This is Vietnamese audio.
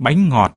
bánh ngọt,